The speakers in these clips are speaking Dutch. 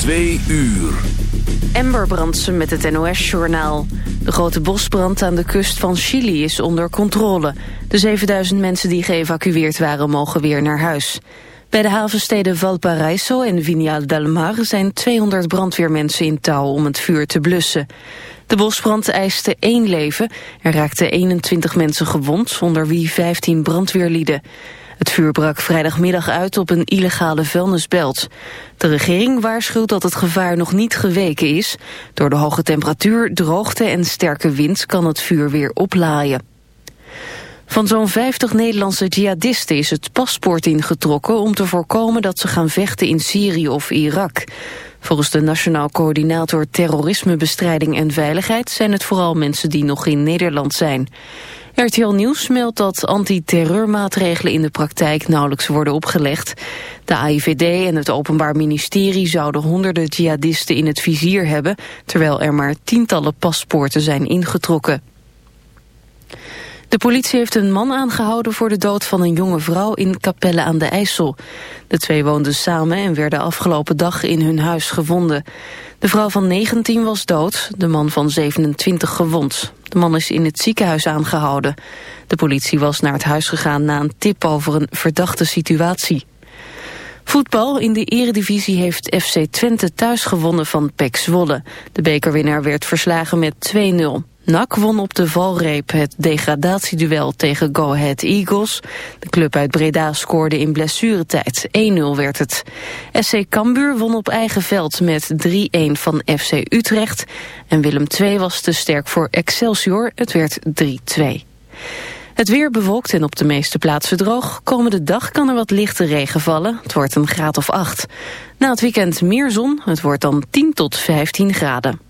Twee uur. Ember Brandsen met het NOS-journaal. De grote bosbrand aan de kust van Chili is onder controle. De 7000 mensen die geëvacueerd waren mogen weer naar huis. Bij de havensteden Valparaiso en Viña del Mar zijn 200 brandweermensen in touw om het vuur te blussen. De bosbrand eiste één leven. Er raakten 21 mensen gewond, onder wie 15 brandweerlieden. Het vuur brak vrijdagmiddag uit op een illegale vuilnisbelt. De regering waarschuwt dat het gevaar nog niet geweken is. Door de hoge temperatuur, droogte en sterke wind kan het vuur weer oplaaien. Van zo'n 50 Nederlandse jihadisten is het paspoort ingetrokken... om te voorkomen dat ze gaan vechten in Syrië of Irak. Volgens de Nationaal Coördinator Terrorismebestrijding en Veiligheid... zijn het vooral mensen die nog in Nederland zijn. RTL Nieuws meldt dat antiterreurmaatregelen in de praktijk nauwelijks worden opgelegd. De AIVD en het Openbaar Ministerie zouden honderden jihadisten in het vizier hebben, terwijl er maar tientallen paspoorten zijn ingetrokken. De politie heeft een man aangehouden voor de dood van een jonge vrouw in Capelle aan de IJssel. De twee woonden samen en werden afgelopen dag in hun huis gevonden. De vrouw van 19 was dood, de man van 27 gewond. De man is in het ziekenhuis aangehouden. De politie was naar het huis gegaan na een tip over een verdachte situatie. Voetbal in de eredivisie heeft FC Twente thuis gewonnen van PEC Zwolle. De bekerwinnaar werd verslagen met 2-0. NAC won op de valreep het degradatieduel tegen Go Ahead Eagles. De club uit Breda scoorde in blessuretijd. 1-0 werd het. SC Cambuur won op eigen veld met 3-1 van FC Utrecht. En Willem II was te sterk voor Excelsior. Het werd 3-2. Het weer bewolkt en op de meeste plaatsen droog. Komende dag kan er wat lichte regen vallen. Het wordt een graad of 8. Na het weekend meer zon. Het wordt dan 10 tot 15 graden.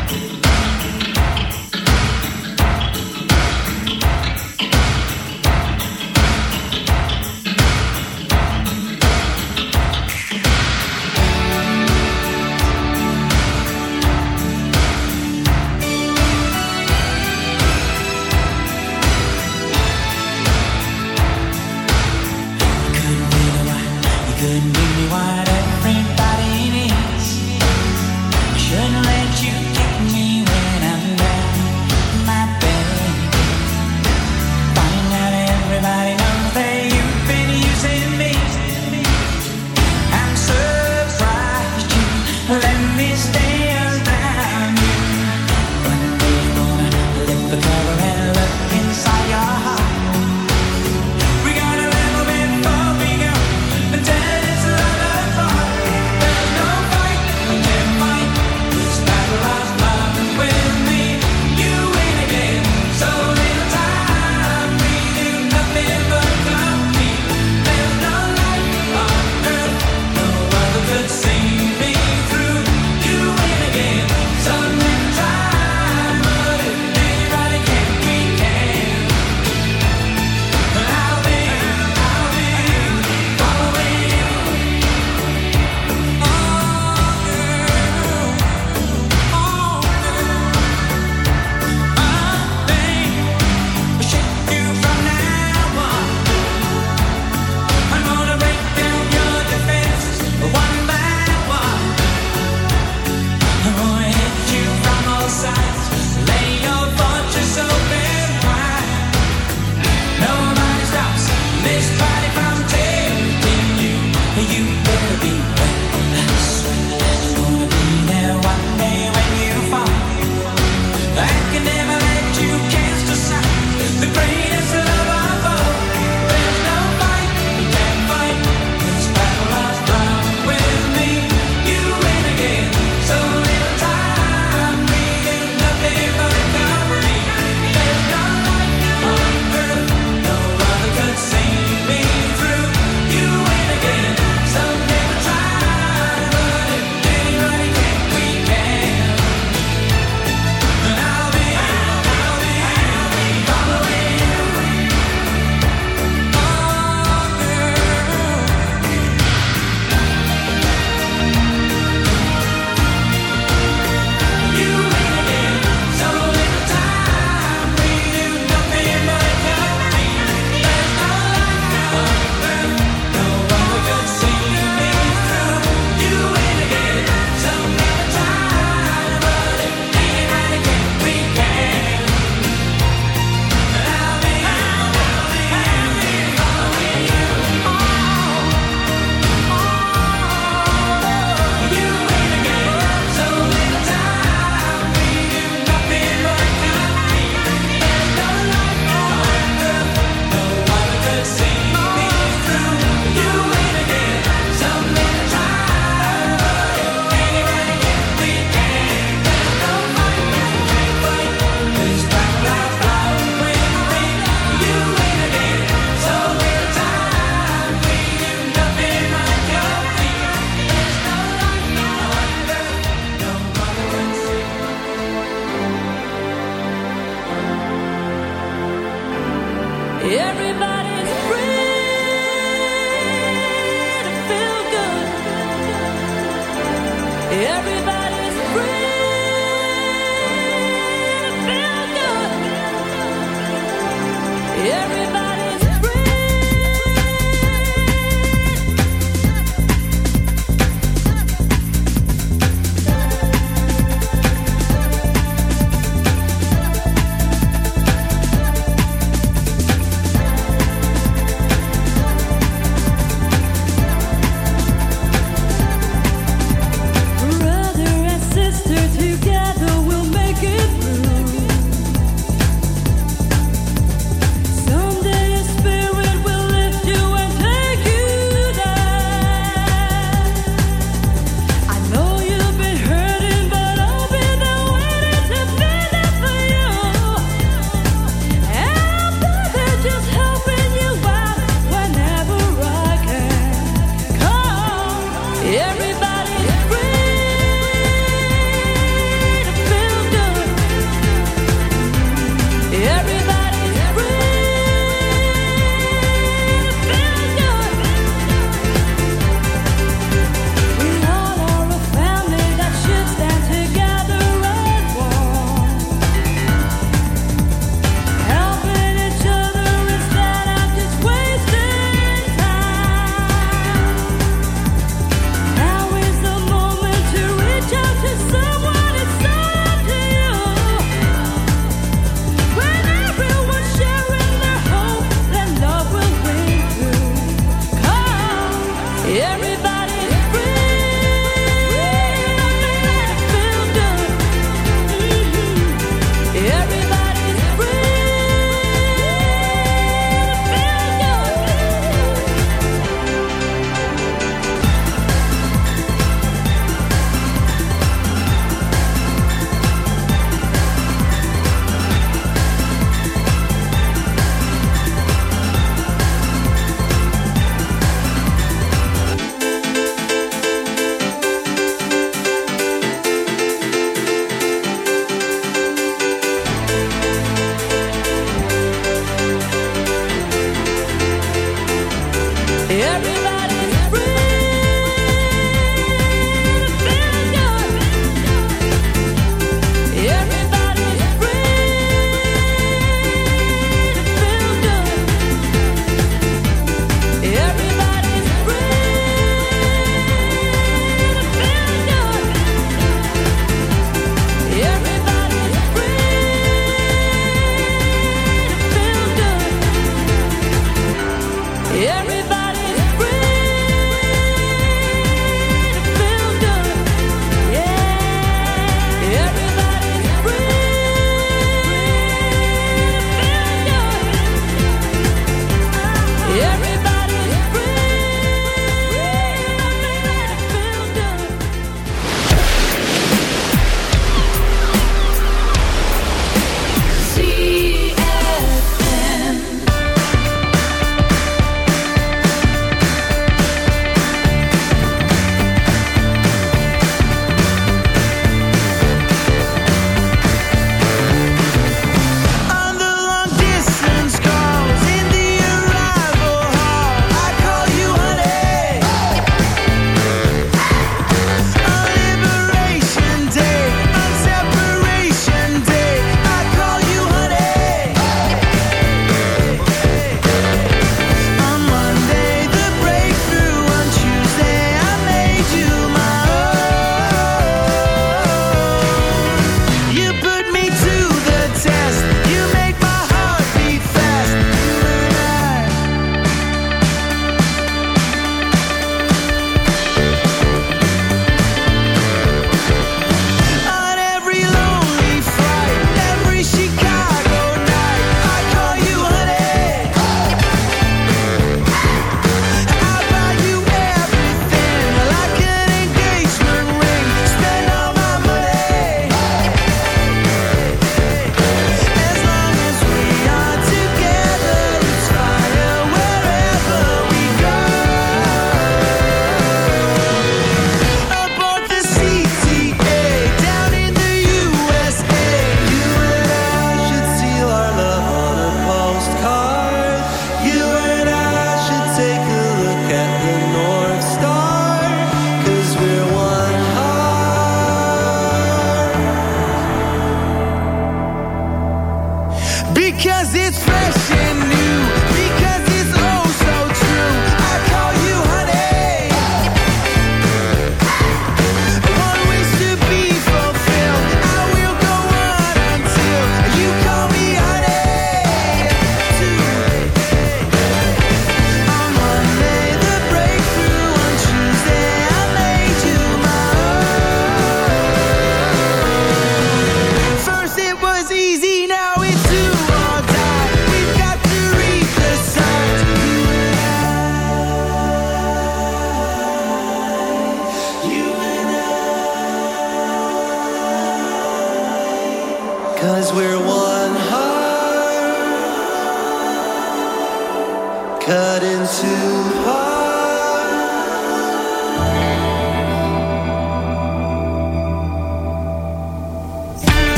Every